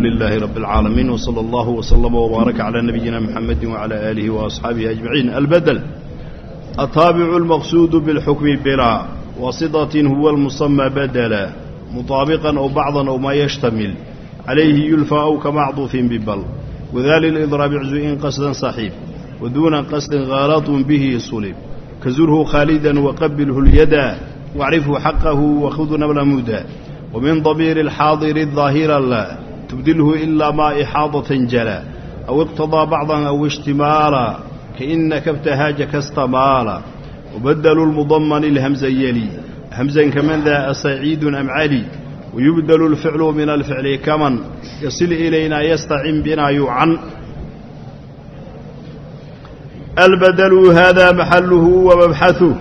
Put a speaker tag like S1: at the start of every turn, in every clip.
S1: alxamdu lilaahi rabi اlcaalamiin wsala allahu wslama wbaaraka calaa nabiyina muxamedi wacalaa aalihi waasxaabihi ajmaciin albedel ataabicu almaqsuudu bilxukmi bilaa wasidatin huwa almusamaa badela mutaabiqan ow bacdan ow maa yashtamil calayhi yulfa aw kamacduufin bibal wadaali lidraab iczu-in qasdan saxiib waduuna qasdin khaalatun bihi sulib kasurhu khaalidan waqabilhu lyada wacrifhu xaqahu wakhud nabla muda wamin dabiiri alxaadiri daahira lah تبدله إلا ما إحاضة جلا أو اقتضى بعضا أو اشتمالا كإنك ابتهاج كاستمالا وبدلوا المضمن الهمز يلي همزا كمن ذا سعيد أم علي ويبدل الفعل من الفعل كمن يصل إلينا يستعن بنا يعن البدل هذا محله ومبحثه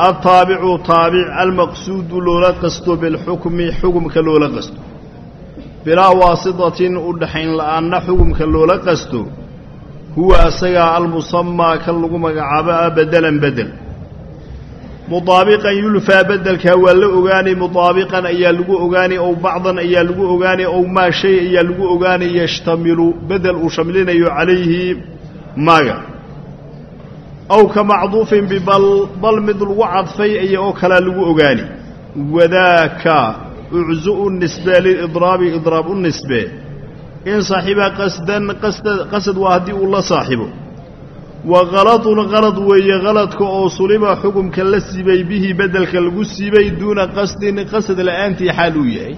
S1: الطابع طابع المقصود لولا قصد بالحكم bilaa waasitatin u dhaxayn la'aanna xukumka loola qasto huwa asagaa almusamaa kan lagu magacaabo ah bedelan bedel mudaabiqan yulfaa bedelkaa waa la ogaanay mudaabiqan ayaa lagu ogaanay ow bacdan ayaa lagu ogaanay ow maa shay ayaa lagu ogaanay yashtamilu bedel uu shamlinayo calayhi maaga. Aw ka macduufin bibal bal mid lagu cadfay aya oo kalaa lagu ogaanay. Wadaaka uczu u nisbee lilidraabi idraab u nisbee. In saaxiba qasdan qasad waa haddii uu la saaxibo wa haladun halad weeye haladka oo suliba xukumka la siibay bihi beddelka lagu siibay duuna qasdin qasad la'aantii xaal uu yahay.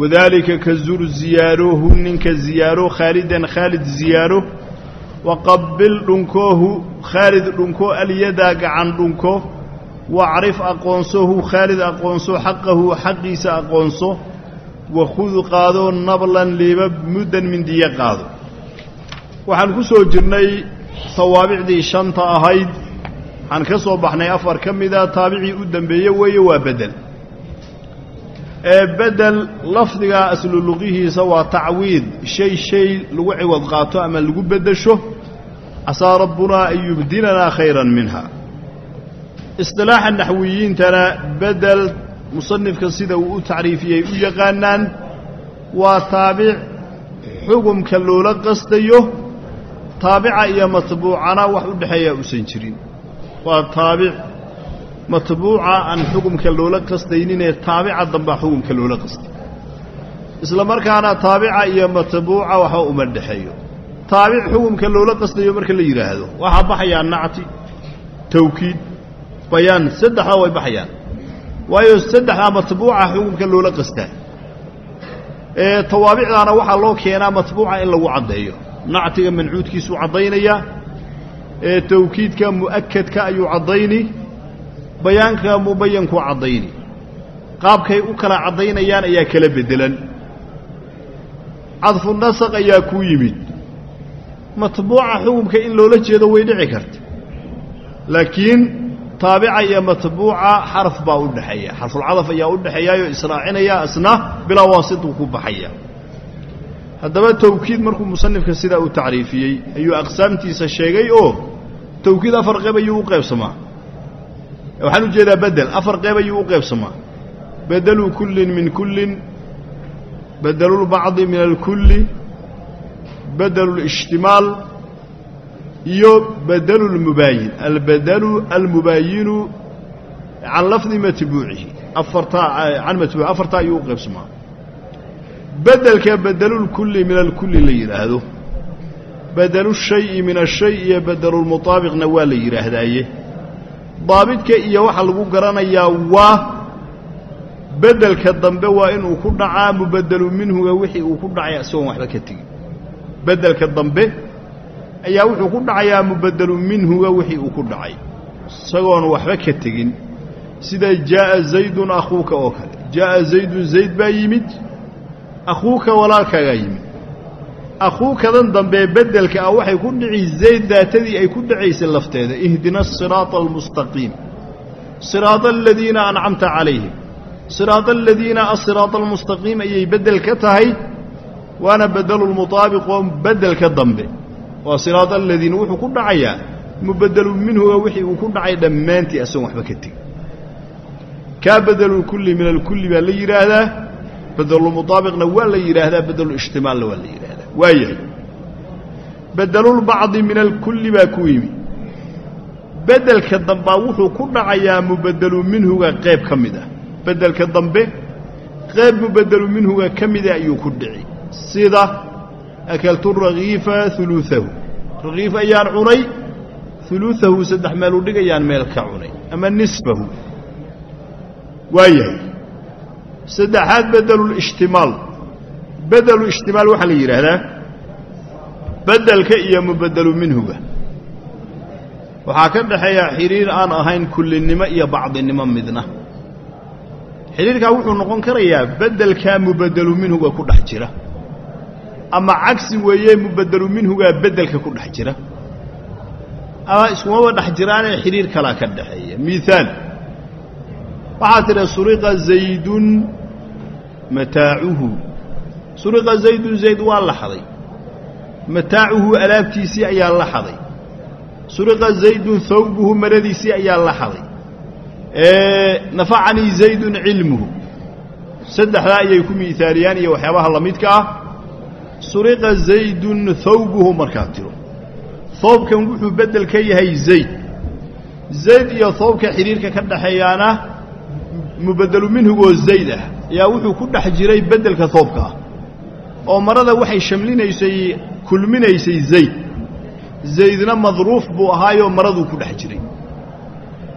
S1: Wadaalika ka zur ziyaarohu ninka ziyaaro khaalidan khaalid ziyaaro. Waqabil dhunkoohu khaalid dhunko alyadaa gacan dhunko wacrif aqoonsohu khaalid aqoonso xaqahu xaqiisa aqoonso wakhud qaado nablan liiba muddan mindiye qaado waxaan ku soo jirnay tawaabicdii shanta ahayd waxaan ka soo baxnay afar ka mida taabicii u dembeeye weeye waa bedel ee bedel lafdiga aslu luqihiisa waa tacwiid shay shay lagu ciwad qaato ama lagu beddesho casaa rabbunaa an yubdilanaa khayran minha istilaaxa naxwiyiintana bedel musanifka sida uu u tacriifiyey u yaqaanaan waa taabic xugumka loola qastayo taabica iyo matbuucana wax u dhexeeyaa uusan jirin. Waa taabic matbuuca aan xugumka loola qastayninee taabica dambaa xugumka loola qastay. Isla markaana taabica iyo matbuuca waxba uma dhexeeyo. Taabic xugumka loola qastayo marka la yidhaahdo waxaa baxayaa nacti tawkiid bayaan saddexdaa way baxayaan. Waayo saddexdaa matbuuca xugumka loola qastaa. Tawaabicdaana waxaa loo keenaa matbuuca in lagu caddeeyo. Nactiga mancuudkiisuu caddaynaya ee tawkiidka mu'akadka ayuu caddayni bayaanka mubayankuu caddayni. Qaabkay u kala caddaynayaan ayaa kala beddelan. Cadfu nasaq ayaa kuu yimid. Matbuuca xukumka in loola jeedo way dhici karta. Laakiin taabica iyo matbuuca xaraf baa u dhexeeya. Xarfulcadaf ayaa u dhexeeyaayoo israacinaya isna bilaa waasituu ku baxaya. Haddaba tawkiid markuu musanifka sidaa u tacriifiyey ayuu aqsaamtiisa sheegay oo tawkiid afar qeyb ayuu u qaybsamaa. Waxaan u jeedaa bedel afar qeyb ayuu u qaybsamaa. Bedelu kullin min kullin bedelulbacdi min alkulli bedelu اlijtimaal iyo bedelu اlmubaayin albedelu almubaayinu can lafdi matbuucihi. Afartaa can matbuuci afartaa ayuu u qaybsamaa bedelka bedelulkulli min alkulli la yidhaahdo bedelu shayi min ashay iyo bedelulmutaabiqna waa la yidhaahdaaye daabidka iyo waxaa lagu garanayaa waa bedelka dambe waa inuu ku dhacaa mubedelu minhuga wixii uu ku dhacay isagoon waxba ka tegin. Bedelka dambe ayaa wuxuu ku dhacayaa mubedelu minhuga wixii uu ku dhacay. Isagoon waxba ka tegin. Sida jaa'a zaydun akhuuka oo kale. Jaa'a zaydun zayd baa yimid. Akhuuka walaalkaagaa yimid. Akhuukadan dambe bedelka ah waxay ku dhici zayd daatadii ay ku dhacaysay lafteeda. Ihdina asiraata almustaqiim siraada aladiina ancamta calayhim. Siraada aladiina asiraata almustaqiim ayay bedel ka tahay. Waana bedelu lmutaabiq oo bedelka dambe waa siraada aladiina wuxuu ku dhacayaa mubedelu minhuga wixii uu ku dhacay dhammaantii asagoon waxba ka tegin kaa bedelulkulli min alkulli baa la yidhaahdaa bedelulmutaabiqna waa la yidhaahdaa bedelulishtimaalna waa la yidhaahdaa waayahay bedelulbacdi min alkulli baa ku yimi. Bedelka dambaa wuxuu ku dhacayaa mubedelu minhuga qayb ka mid ah. Bedelka dambe qayb mubedelu minhuga ka mida ayuu ku dhici. Sida akaltu rakiifa uluaahu rakiif ayaan cunay uluaahu saddex meelu dhig ayaan meel ka cunay ama nisfahu waayahay saddexaad bedelulishtimaal bedelulishtimaal waxaa la yidhaahdaa bedelka iyo mubedelu minhuga waxaa ka dhaxeeya xidhiir aan ahayn kullinimo iyo bacdinimo midna xidhiirkaa wuxuu noqon karayaa bedelkaa mubedelu minhuga ku dhex jira ama cagsi weeye mubedelu minhugaa bedelka ku dhex jira. Ama iskumaba dhex jiraanee xidhiir kalaa ka dhaxeeya miaal waxaa tidhi suriqa zaydun mataacuhu. Suriqa zaydun zayd waa la xaday mataacuhu alaabtiisii ayaa la xaday suriqa zaydun hawbuhu maradiisii ayaa la xaday nafacanii zaydun cilmuhu. Saddexdaa ayay ku miaaliyaan iyo waxyaabaha la midka ah suriqa zaydun hawbuhu markaad tiro. Hoobkan wuxuu beddel ka yahay zayd. Zayd iyo hoobka xidhiirka ka dhaxeeyaana mubedelu minhugoo zayd ah. Ayaa wuxuu ku dhex jiray beddelka hoobka ah oo marada waxay shamlinaysay kulminaysay zayd. Zaydna madruuf buu ahaayoo maraduu ku dhex jiray.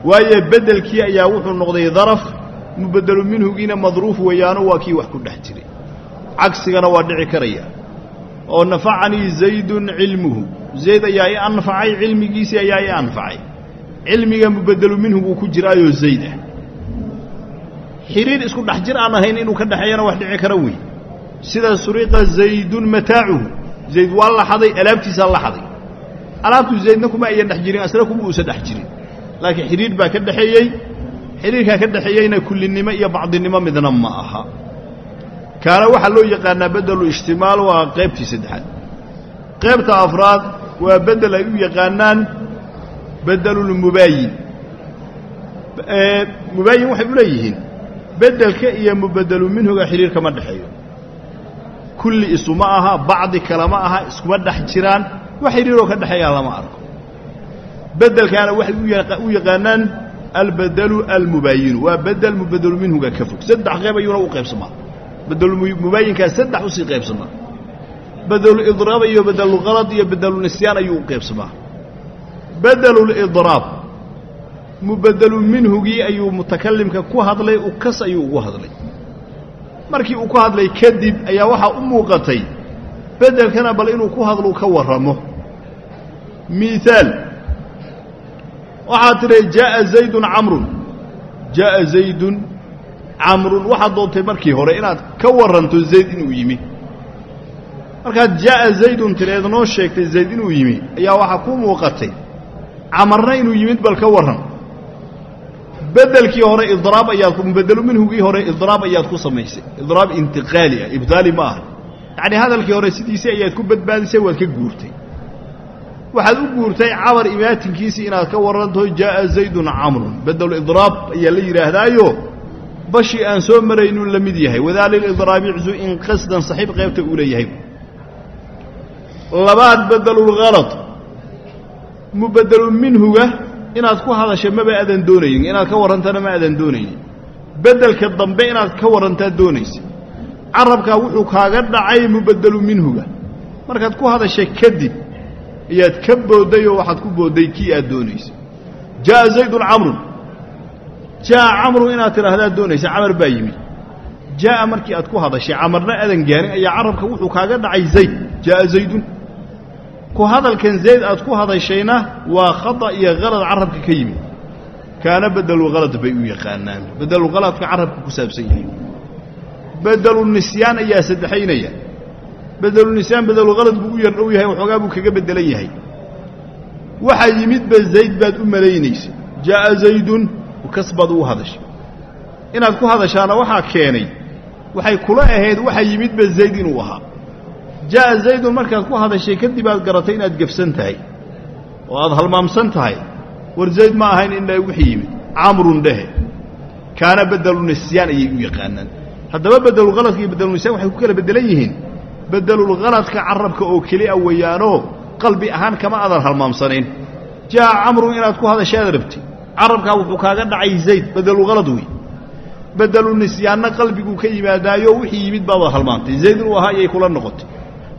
S1: Waayo beddelkii ayaa wuxuu noqday daraf mubedelu minhugiina madruuf weeyaano waa kii wax ku dhex jiray. Cagsigana waa dhici karaya oo nafacanii zaydun cilmuhu. Zayd ayaa i anfacay cilmigiisii ayaa i anfacay. Cilmiga mubedelu minhuguu ku jiraayoo zayd. Ah xidhiir isku dhex jir aan ahayn inuu ka dhexeeyana wax dhici kara wey. Sida suriqa zaydun mataacuhu. Zayd waa la xaday alaabtiisaa la xaday. Alaabtu zaydna kuma ayan dhex jirin asna kuma uusan dhex jirin. Laakiin xidhiir baa ka dhexeeyey. Xidhiirkaa ka dhexeeyeyna kullinimo iyo bacdinimo midna ma aha kaana waxaa loo yaqaanaa bedelu ishtimaal waa qaybtii saddexaad. Qaybta afraad waa beddel ay u yaqaanaan bedelulmubaayin mubaayin waxay u leeyihiin beddelka iyo mubedelu minhuga xidhiir kama dhexeeyo. Kulli isuma aha bacdi kalama aha iskuma dhex jiraan wax xidhiiroo ka dhexeeyaa lama arko. Beddelkaana waxay u yaqaanaan albedelu almubaayinu waa bedel mubedelu minhuga ka fog. Saddex qayb ayuuna u qaybsamaa bedelumubaayinkaa saddex u sii qaybsamaa bedelulidraab iyo bedelulhalad iyo bedelunisyaan ayuu u qaybsamaa bedelulidraab mubedelu minhugii ayuu mutakalimka ku hadlay ukas ayuu ugu hadlay. Markii uu ku hadlay kadib ayaa waxaa u muuqatay beddelkana bal inuu ku hadlu ka warramo. Miaal waxaad tidhi jaaa zaydun camrun. Jaaa zaydun camrun waxaad doontay markii hore inaad ka warranto zayd inuu yimi. Markaad jaaa zaydun tireed noo sheegtay zayd inuu yimi ayaa waxaa ku muuqatay. Camarna inuu yimid bal ka warran. Beddelkii hore idraab ayaad mubedelu minhugii hore idraab ayaad ku samaysay. Idraab intiqaali ah ibdaali ma aha. Yacnii hadalkii hore sidiisii ayaad ku badbaadisay waad ka guurtay. Waxaad u guurtay cabar imaatinkiisii inaad ka warranto jaaa zaydun camrun. Bedelu idraab ayaa la yidhaahdaayo bashii aan soo maraynuu la mid yahay. Wadaalilidraabi iczu in qasdan saxiib qaybta uu leeyahay. Labaad bedelulhalad mubedelu minhuga inaad ku hadasha maba aadan doonaynin inaad ka warrantana ma aadan doonaynin. Beddelka dambe inaad ka warrantaa doonaysa carabkaa wuxuu kaaga dhacay mubedelu minhuga. Markaad ku hadasha kadib ayaad ka boodday oo waxaad ku boodday kii aad doonaysa jaaa zaydun camrun jaaa camrun inaad tidhaahdaad doonaysa camar baa yimid jaaa markii aad ku hadashay camarna aadan gaarin ayaa carabka wuxuu kaaga dhacay zayd jaaa zaydun ku hadalkan zayd aad ku hadashayna waa khata iyo halad carabka ka yimid kaana bedelulhalad bay u yaqaanaan bedelulhaladka carabka ku saabsan yahay bedelunisyaan ayaa saddexaynaya bedelunisyaan bedelulhalad buu u yar dhow yahay waxoogaa buu kaga beddelan yahay waxaa yimidba zayd baad u malaynaysay jaaa zaydun kas baad ugu hadashay. Inaad ku hadashaana waxaa keenay waxay kula ahayd waxaa yimidba zayd inuu ahaa. Ja'a zaydun markaad ku hadashay kadib aad garatay inaad gefsan tahay oo aad halmaamsan tahay. War zayd ma ahayn in wixii yimid camrun dhehe kaana bedelu nisyaan ayay u yaqaanaan. Haddaba bedelulhaladka iyo bedelulnisaan waxay ku kala bedelan yihiin. Bedelulhaladka carabka oo keliya weeyaanoo qalbi ahaan kama adan halmaamsanayn jaa camru inaad ku hadashaad rabti carabkaa wuxuu kaaga dhacay zayd bedelulhalad wey bedelu nisyaanna qalbiguu ka yimaadaayo wixii yimid baad halmaantay. Zayd inuu ahaa ayay kula noqotay.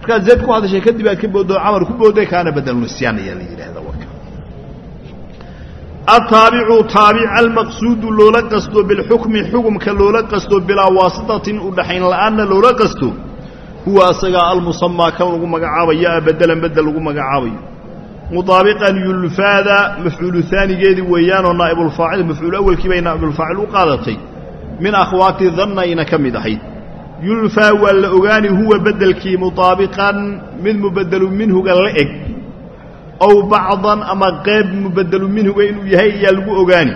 S1: Markaad zayd ku hadashay kadib aad ka booddo camar ku boodday kaana bedelu nisyaan ayaa la yidhahdaa warka. Ataabicu taabic almaqsuudu loola qasto bilxukmi xukumka loola qasto bilaa waasitatin u dhaxayn la'aanna loola qasto huwa asagaa almusamaa kan lagu magacaabayo a bedelan bedel lagu magacaabayo mutaabiqan yulfaada mafcuulu haanigeedii weeyaanoo naa'ibulfaacil mafcuul awelkii bay naa'ibulfaacil u qaadatay. Min akhwaati dannayna ka mid ahayd. Yulfaa waa la ogaani huwa beddelkii mutaabiqan mid mubedelu minhuga la eg ow bacdan ama qayb mubedelu minhuga inuu yahay ayaa lagu ogaani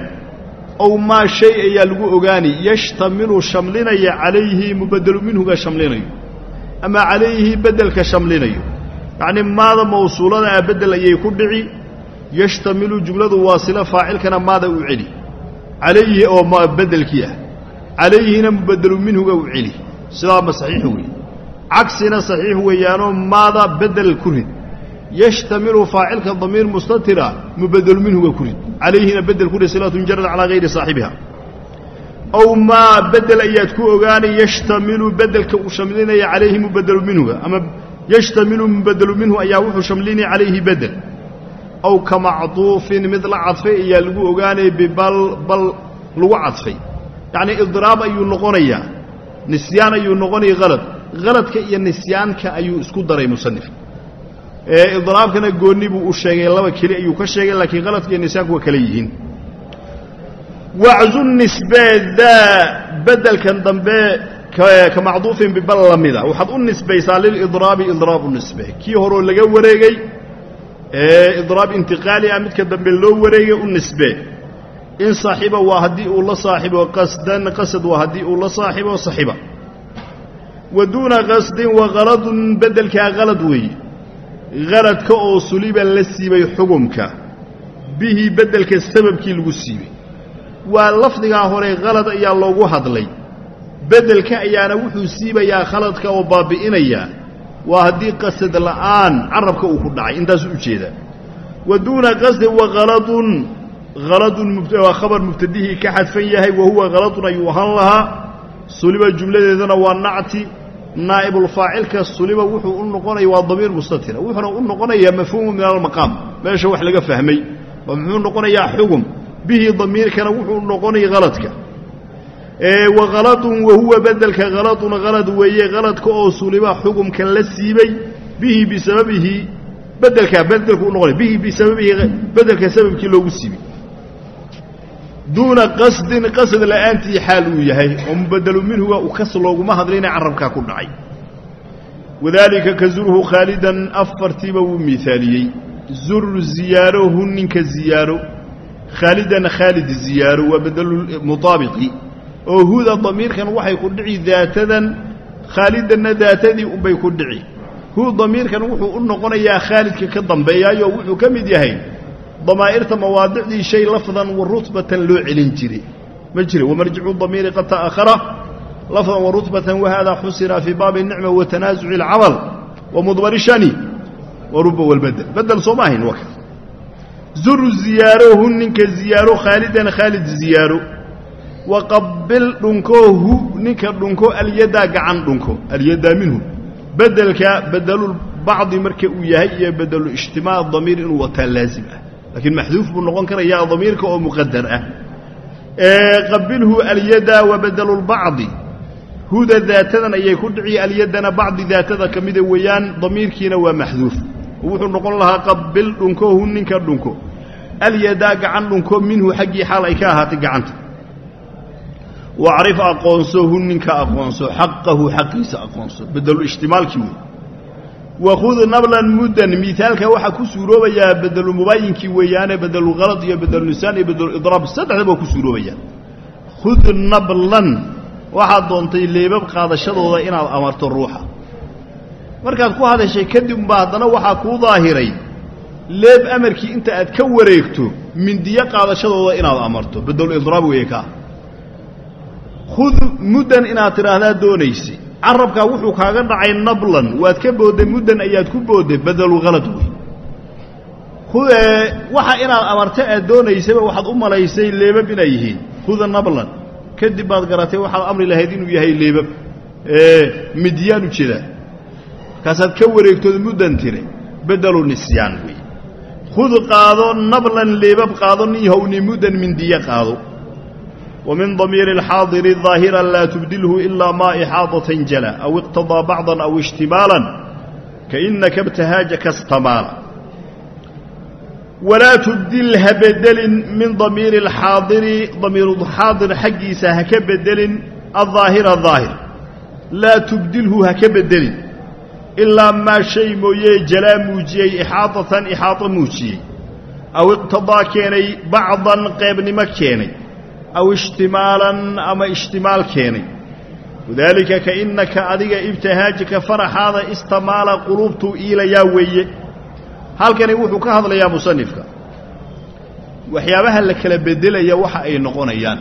S1: ow maa shay ayaa lagu ogaani. Yashtamilu shamlinaya calayhi mubedelu minhuga shamlinayo ama calayhi beddelka shamlinayo yacnii maada mawsuulada ah beddel ayay ku dhici yashtamilu jumladu waa sila faacilkana maada u celi. Calayhi oo beddelkii ah. Calayhina mubedelu minhuga u celi. Sidaama saxiix weeye. Cagsina saxiix weeyaanoo maada beddel ku rid. Yashtamilu faacilka damiir mustatira mubedelu minhuga ku rid. Calayhina beddel ku rid silatun jarad calaa hayri saaxibiha. Ow maa beddel ayaad ku ogaanay yashtamilu beddelka uu shamlinaya calayhi mubedelu minhuga. Ama yashtamilu mubedelu minhu ayaa wuxuu shamlinaya calayhi beddel ow ka macduufin mid la cadfay ayaa lagu ogaanaya bibal bal lagu cadfay. Yacnii idraab ayuu noqonayaa nisyaan ayuu noqonaya halad haladka iyo nisyaanka ayuu isku daray musanif idraabkana goonni buu u sheegay laba keli ayuu ka sheegay laakiin haladka iyo nisyaanku waa kale yihiin. Waczu nisbee daa beddelkan dambe ka macduufin bibal la mida. Waxaad u nisbaysaa lilidraabi idraab u nisbe kii horoo laga wareegay ee idraab intiqaali ah midka dambe loo wareegay u nisbe in saaxiba waa haddii uu la saaxibo qasdan qasad waa haddii uu la saaxibo saxiba wa duuna qasdin wa haladun beddelkaa halad weeye haladka oo suliba la siibay xugumka bihi beddelka sababkii lagu siibay. Waa lafdigaa hore halad ayaa loogu hadlay beddelka ayaana wuxuu siibayaa khaladka oo baabbi'inayaa waa haddii qasad la'aan carabka uu ku dhacay intaasuu u jeedaa. Wa duuna qasdin wa haladun haladun waa khabar mubtadihii ka xadfan yahay wa huwa haladun ayuu ahaan lahaa. Suliba jumladeedana waa nacti naa'ibulfaacilka suliba wuxuu u noqonaya waa damiir mustatira wuxuuna u noqonayaa mafhuumu min almaqaam meesha wax laga fahmay. Oo muxuu noqonayaa xugum bihi damiirkana wuxuu noqonaya haladka wa haladun wa huwa beddelka haladun halad weeye haladka oo suliba xugumka la siibay bihi bisababihi beddelkaa beddelku u noqonaya bihi bisababihi beddelka sababkii loogu siibay. Duuna qasdin qasad la'aantii xaal uu yahay oo mubedelu minhuga u kas looguma hadlayna carabkaa ku dhacay. Wadaalika ka zurhu khaalidan afartiiba wuu miaaliyey zur ziyaaro ninka ziyaaro. Khaalidan khaalid ziyaaro waa bedelu mutaabiqi oo huda damiirkan waxay ku dhici daatadan khaalidanna daatadii unbay ku dhici. Hu damiirkan wuxuu u noqonayaa khaalidka ka dambeeyaayo wuxuu ka mid yahay damaa'irta mawaadicdii shay lafdan wa rutbatan loo celin jiri ma jira wamarjicu damiiri qad ta'ahara lafdan wa rutbatan wahaadaa xusira fii baabi اnicma wa tanaasuci اlcamal wa mudmari shani wa ruba walbadel badel soo ma ahayn waka zuru ziyaarahun ninka ziyaaro khaalidan khaalid ziyaaro waqabil dhunkoohu ninka dhunko alyadaa gacan dhunko alyadaa minhu. Bedelka bedelulbacdi marka uu yahay iyo bedelu ijtimaac damiir inuu wataa laazim ah. Laakiin maxduuf buu noqon karayaa damiirka oo muqadar ah. Qabilhu alyadaa wa bedelulbacdi huda daatadan ayay ku dhici alyadana bacdi daatada ka mida weeyaan damiirkiina waa maxduuf. Wuxuu noqon lahaa qabil dhunkoohu ninka dhunko. Alyadaa gacan dhunko minhu xaggii xaal ay ka ahaatay gacanta wacrif aqoonso hu ninka aqoonso xaqahu xaqiisa aqoonso bedeluijtimaalkii wey wakhud nablan muddan miaalka waxaa ku suuroobayaa bedelumubayinkii weeyaane bedelulhalad iyo bedelunisaan iyo bedeluidraab saddexdaba waa ku suuroobayaan khud nablan waxaad doontay leebab qaadashadooda inaad amarto ruuxa markaad ku hadashay kadib baa haddana waxaa kuu daahiray leeb amarkii inta aad ka wareegto mindiyo qaadashadooda inaad amarto bedeluidraab weeye kaa khud muddan inaad tidhaahdaa doonaysay carabkaa wuxuu kaaga dhacay nablan. Waad ka boodday muddan ayaad ku boodday badalulhalad wey waxa inaad amarta aad doonaysayba waxaad u malaysay leebab inay yihiin. Huda nablan. Kadib baad garatay waxaad amri lahayd inuu yahay leebab. Midyaan u jeedaa markaasaad ka wareegtood muddan tiri. Bedelu nisyaan wey khud qaado nablan leebab qaado niyhowni muddan mindiye qaado min damiiri alxaadiri daahiran laa tubdilhu ilaa maa ixaadatan jala aw iqtadaa bacdan aw ishtimaalan kainaka btahaajaka stamaala walaa tubdil ha bedelin min damiiri alxaadiri damiirulxaadir xaggiisa ha ka bedelin aldaahira daahir laa tubdilhu ha ka bedelin ilaa maa shay mooye jalaa muujiyey ixaadatan ixaato muujiyey aw iqtadaa keenay bacdan qeybnimo keenay aw ishtimaalan ama ishtimaal keenay wadaalika kainaka adiga ibtihaajika faraxaada istamaala quluubtuu iilayaa weeye halkani wuxuu ka hadlayaa musanifka waxyaabaha la kala beddelaya waxa ay noqonayaan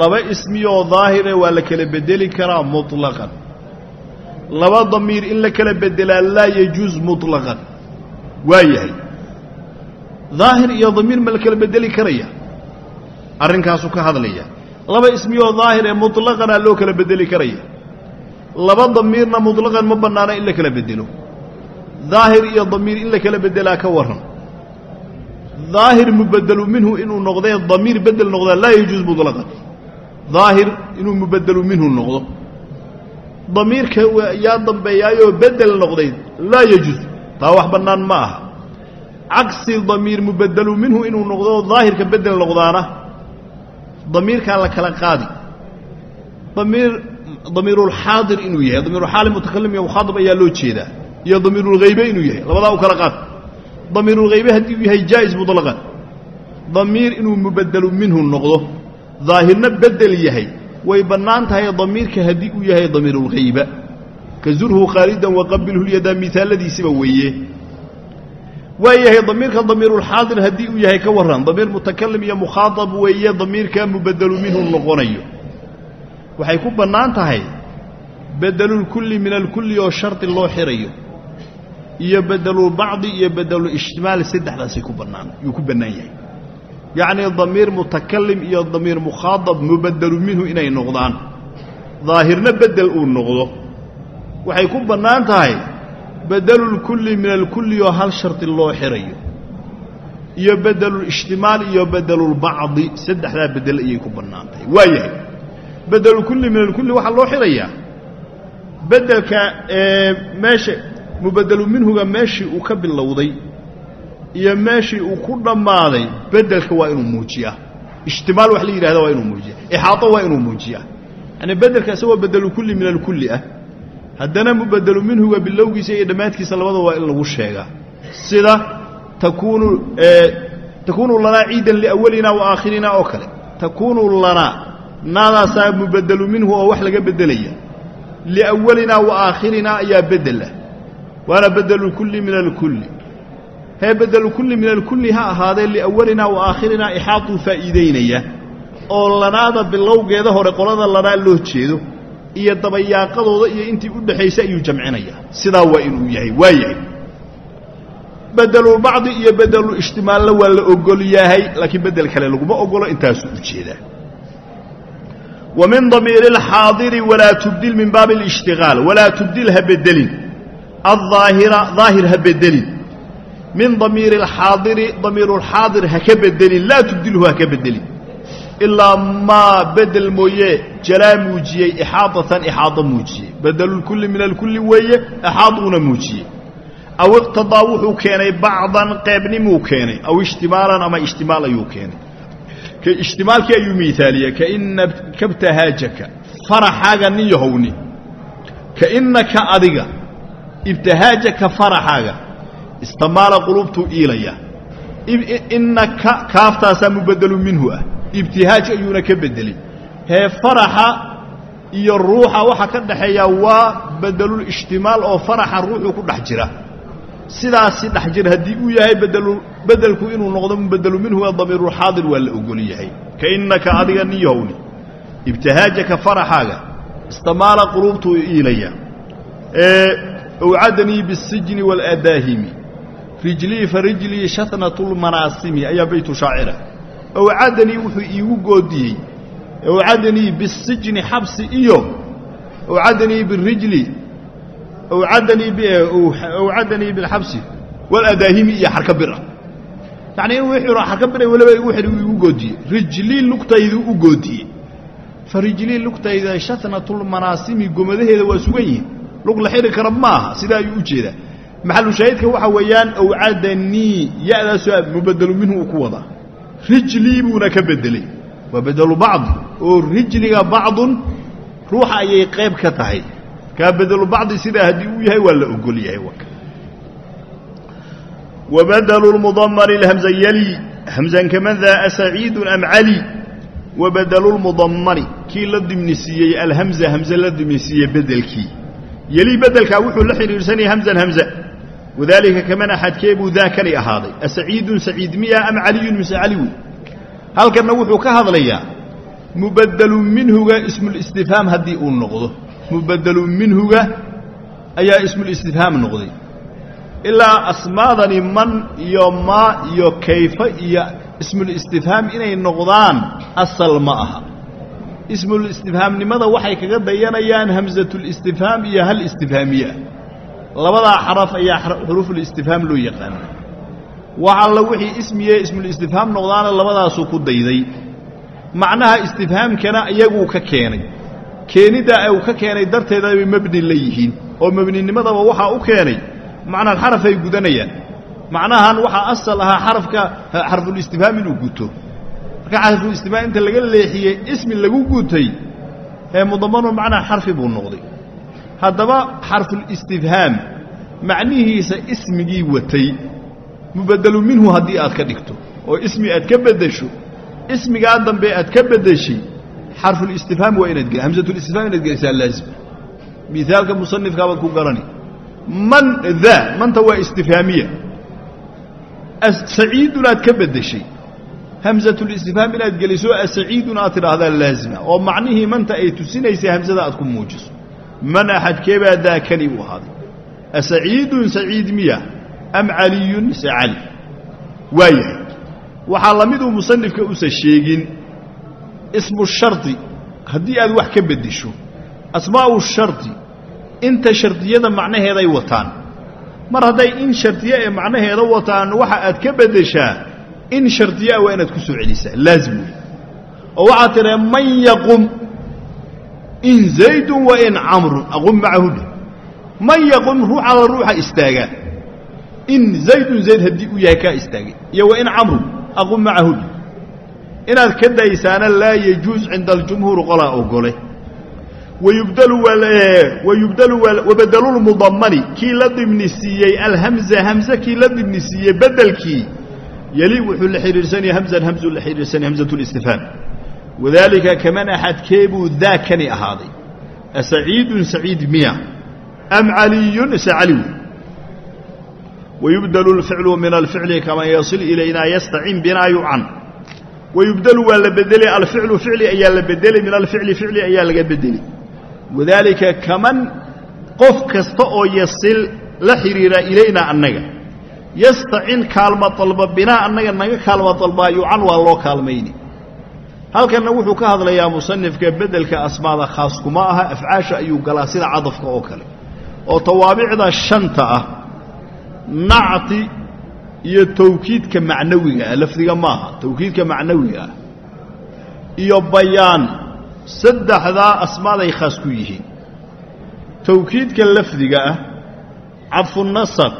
S1: laba ismiyoo daahire waa la kala beddeli karaa muطlaqan laba damiir in la kala beddelaa laa yajuus muطlaqan waa yahay daahir iyo damiir ma la kala beddeli karaya arrinkaasu ka hadlaya. Laba ismiyoo daahir ee mutlaqanaa loo kala bedeli karaya. Laba damiirna mutlaqan ma bannaana in la kala bedelo daahir iyo damiir in la kala bedelaa ka warran. Daahir mubedelu minhu inuu noqdee damiir bedel noqdaa laa yajuuz mutlaqan. Daahir inuu mubedelu minhu noqdo. Damiirka yaa dambeeyaayoo bedel noqday laa yajuuz. Taa wax bannaan ma aha. Cagsi damiir mubedelu minhu inuu noqdo daahirka bedel noqdaana damiirkaa la kala qaadi. Damiir damiirulxaadir inuu yahay damiirulxaalim mutakalim iyo mukhaaab ayaa loo jeedaa iyo damiirulhaybe inuu yahay labadaa u kala qaad. Damiirulhaybe haddii uu yahay jaa'is muطlaqan damiir inuu mubedelu minhu noqdo daahirna bedel yahay way bannaan tahay damiirka haddii uu yahay damiirulghayba ka zurhu khaalidan waqabilhu lyadaa miaaladiisiba weeye waa yahay damiirka damiirulxaadir haddii uu yahay ka warran. Damiir mutakalim iyo mukhaaab weeye damiirka mubedelu minhu noqonayo. Waxay ku bannaan tahay bedelulkulli min alkulli oo shardi loo xirayo. Iyo bedelulbacdi iyo bedelulishtimaal saddexdaasay ku bannaan yuu ku bannaan yahay. Yacnii damiir mutakalim iyo damiir mukhaadab mubedelu minhu inay noqdaan. Daahirna bedel uu noqdo. Waxay ku bannaan tahay bedelulkulli min alkulli hal shardi loo xirayo. Iyo bedelulishtimaal iyo bedelulbacdi saddexdaa bedel ayay ku bannaan tahay waa yahay. Bedelulkulli min alkulli waxaa loo xirayaa bedelka meesha mubedelu minhuga meeshii uu ka bilowday iyo meeshii uu ku dhammaaday bedelka waa inuu muujiyaa. Ishtimaal wax la yidhahda waa inuu muujiya ixaato waa inuu muujiyaa. Yacnii bedelka isagoo bedelukulli min alkulli ah haddana mubedelu minhuga bilowgiisa iyo dhammaadkiisa labada waa in lagu sheegaa sida takuunu lanaa ciidan liawalina wa aakhirina oo kale. Takuunu lanaa naadaasaa mubedelu minhu oo wax laga beddelaya. Liawalinaa wa aakhirinaa ayaa bedela waana bedelulkulli min alkulli. Hee bedelulkulli min alkulli ha ahaadee liawalinaa wa aakhirinaa ixaatuu faa'iidaynaya. Oo lanaada bilowgeeda hore qolada lanaa loo jeedo iyo dabayaaqadooda iyo intii u dhexaysa ayuu jamcinaya. Sidaa waa inuu yahay waa yahay. Bedelulbacdi iyo bedelulishtimaalna waa la ogol yahay laakiin bedel kale laguma ogolo intaasuu u jeedaa. Wa min damiiri alxaadiri walaa tubdil min baabi alishtigaal walaa tubdil ha bedelin aldaahira daahir ha bedelin min damiiri alxaadiri damiirulxaadir ha ka bedelin laa tubdilhu ha ka bedelin ilaa maa bedel mooye jalaa muujiyey ixaadatan ixaado muujiyey bedelulkulli min alkulli weeye ixaaduuna muujiyey aw iqtadaa wuxuu keenay bacdan qeybnimuu keenay aw ishtimaalan ama ishtimaal ayuu keenay ishtimaalkii ayuu miaaliyey kaina kabtahaajaka faraxaaga nin yahowni kainaka adiga ibtahaajaka faraxaaga istamaala qulubtuu iilaya inaka kaaftaasaa mubedelu minhu ah ibtihaaj ayuuna ka bedelay hee faraxa iyo ruuxa waxa ka dhaxeeya waa bedelulishtimaal oo faraxa ruuxuu ku dhex jira. Sidaasi dhex jir haddii uu yahay bedelu bedelku inuu noqdo mubedelu minhu ee damiirulxaadir waa la ogol yahay. Kainaka adiga nin yahowni ibtihaajaka faraxaaga istamaala quluubtuu iilaya. Awcadanii biاsijni waاladaahimi rijlii fa rijlii shatnat lmanaasimi ayaa baytu shaacira awcadanii wuxuu iigu goodiyey awcadanii biاsijni xabsi iyo awcadanii birijli awcadanii awcadanii bilxabsi waladaahimi iyo xarka bira yacni in wixii xarka bira weliba xidhi igu goodiyey. Rijlii lugtaydu u goodiyey. Fa rijlii lugtayda shatnatulmanaasimi gomadaheeda waa sugan yihiin lug la xidhi kara maaha sidaa ayuu u jeedaa. Maxalu shaahidka waxa weeyaan awcadanii ya-daasoo mubadelu minhu uu ku wadaa rijlii buuna ka bedelay. Waa bedelu bacdi oo rijliga bacdun ruuxa ayay qayb ka tahay. Kaa bedelu bacdi sidaa haddii uu yahay waa la ogol yahay waka wabadelu lmudamari lhamza yali hamzan kaman daa asaciidun am cali. Wabadelu lmudamari kii la dimnisiiyey alhamza hamze la dimnisiiyey bedelkii. Yeli bedelkaa wuxuu la xidhiidhsanayay hamzan hamza wadaalika kaman axadkee buu daakani ahaaday asaciidun saciid miya am caliyun mise cali halkanna wuxuu ka hadlayaa mubadelu minhuga ismulistifhaam haddii uu noqdo. Mubadelu minhuga ayaa ismulistifhaam noqday. Ilaa asmaadani man iyo maa iyo kayfa iyo ismulistifhaam inay noqdaan asal ma aha. Ismulistifhaamnimada waxay kaga dayanayaan hamsatulistifhaam iyo hal istifhaamiye ah labadaa xaraf ayaa xuruufulistifhaam loo yaqaana wax alla wixii ismiye ismulistifhaam noqdaana labadaasuu ku dayday. Macnaha istifhaamkana iyaguu ka keenay. Keeniddaa uu ka keenay darteeda bay mebni la yihiin oo mebninimadaba waxaa u keenay. Macnaa xarafay gudanayaan. Macnahan waxaa asal ahaa xarafka xarfulistifhaam inuu guto. Marka xarfulistifhaam inta laga leexiyey ismi lagu gutay ee mudamanu macnaa xarfi buu noqday haddaba xarfulistifhaam macnihiisa ismigii watay mubadelu minhu haddii aad ka dhigto oo ismi aad ka beddesho ismigaa dambe aad ka beddeshay xarfulistifhaam waa inaad hamsatulistifham inaad gelisaa laazim. Miaalka musanifkaabaad ku garani. Man daa manta waa istifhaamiya. Saciidun aad ka beddeshay. Hamsatulistifhaam inaad geliso asaciidun aad tidhaahdaa laazima oo macnihii manta ay tusinaysay hamsada aad ku muujiso man axadkeebaa daakani u ahaaday asaciidun saciid miya am caliyun mise cali waa yahay waxaa la miduu musanifka usa sheegin ismu shardi haddii aad wax ka beddesho asmaa'u shardi inta shardiyada macnaheeday wataan mar hadday in shardiye ee macnaheeda wataan waxa aad ka beddeshaa in shardiyaa waa inaad ku soo celisaa laazim wey oo waxaad tidhaha man yaqum in zaydun wa in camrun aqum macahu man yaqum ruuxala ruuxa istaagaa in zaydun zayd haddii uu yahay kaa istaagay iyo wa in camrun aqum macahu inaad ka daysaana laa yajuus cinda aljumhuur qolaa ogole wayubdelu wabadalulmudamani kii la siiyey alhamza hamze kii la siiyey bedelkii yeli wuxuu la xidhiidhsanaya hamzan hamzuu la xidhiidhsanaya hamzatulistifhaam wadaalika kaman axadkeebuu daakani ahaaday asaciidun saciid miya am caliyun ise caliw wayubdelu alficlu min alficli kaman yasil ilaynaa yastacin binaa yucan wayubdelu waa la bedelay alficlu ficli ayaa la bedelay min alficli ficli ayaa laga bedelay wadaalika kaman qof kasta oo yasil la xidhiira ilaynaa annaga yastacin kaalma dalba binaa annaga naga kaalma dalbaa yucan waa loo kaalmayni halkanna wuxuu ka hadlayaa musanifka beddelka asmaada khaas kuma aha afcaasha ayuu galaa sida cadafka oo kale. Oo tawaabicda shanta ah nacti iyo tawkiidka macnawiga ah lafdiga maaha tawkiidka macnawiga ah iyo bayaan saddexdaa asmaaday khaas ku yihiin. Tawkiidka lafdiga ah cadfunasab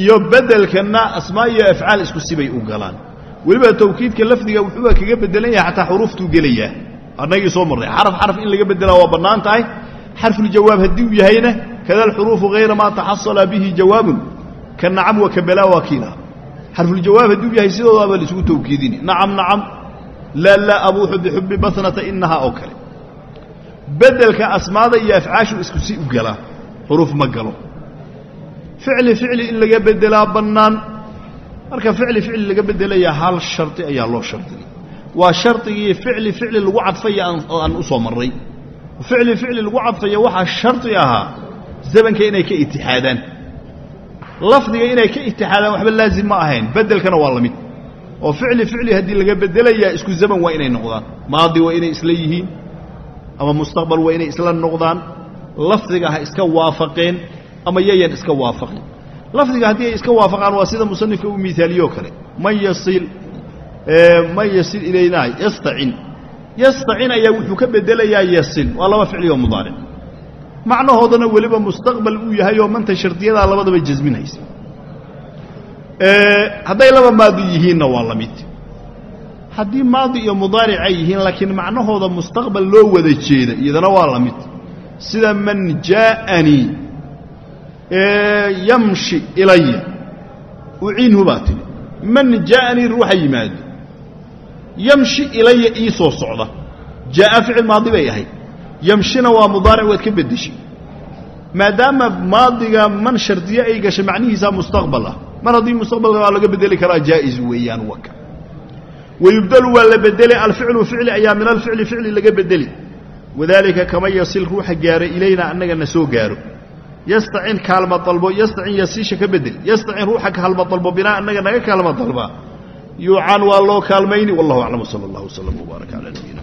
S1: iyo beddelkana asmaa iyo afcaal isku sibay u galaan weliba tawkiidka lafdiga wuxuuba kaga bedelan yahay xataa xuruuftuu gelayaa annagii soo marray. Xaraf xaraf in laga bedelaa waa bannaan tahay. Xarfuljawaab haddii uu yahayna kada alxuruufu hayra maa taxasala bihi jawaabun ka nacam wa ka balaa waa kiila xarfuljawaab haddii uu yahay sidoodaaba la isugu tawkiidini. Nacam nacam. Laa laa abuuxu bixubbi basnata inahaa oo kale. Beddelka asmaada iyo afcaashu isku si u galaa xuruuf ma galo. Ficli ficli in laga bedelaa bannaan marka ficli ficli laga bedelaya hal shardi ayaa loo shardiyay waa shardigii ficli ficli lagu cadfaya aan u soo marray. Ficli ficli lagu cadfaya waxaa shardi ahaa zamanka inay ka itixaadaan lafdiga inay ka itixaadaan waxba laazim ma ahayn bedelkana waa la mid. Oo ficli ficli haddii laga bedelayaa isku zaman waa inay noqdaan. Maadi waa inay isla yihiin ama mustaqbal waa inay isla noqdaan. Lafdiga ha iska waafaqeen ama yayan iska waafaqin lafdiga haddii ay iska waafaqaan waa sida musanifka uu miaaliyoo kale. Man yasil ilaynaa yastacin. Yastacin ayaa wuxuu ka bedelayaa yasil. Waa laba ficli oo mudaaric. Macnahoodana weliba mustaqbal uu yahay oo manta shardiyadaa labadaba jasminaysa. Hadday laba maadi yihiinna waa la mid. Haddii maadi iyo mudaaric yihiin laakiin macnahooda mustaqbal loo wada jeeda iyadana waa la mid. Sida man jaa'anii yamshi ilaya uciinhu baa tidhi man jaa'anii ruuxa yimaado. Yamshi ilaya ii soo socda. Jaa'a ficil maadi bay ahayd. Yamshina waa mudaaric waad ka beddeshay. Maadaama maadiga man shardiye ay gashay macnihiisaa mustaqbal ah. Mar haddii mustaqbalka waa laga bedeli karaa jaa'iz weeyaan waka wayubdalu waa la bedeli alficlu ficli ayaa min alficli ficli laga bedeli wadaalika kama yasil ruuxa gaaro ilayna annagana soo gaaro yastacin kaalma dalbo yastacin yasiisha ka bedel yastacin ruuxa kaalma dalbo binaa annaga naga kaalma dalbaa yuucan waa loo kaalmayni wallahu aclam sala allah wslam wbaarak calaa nabiyina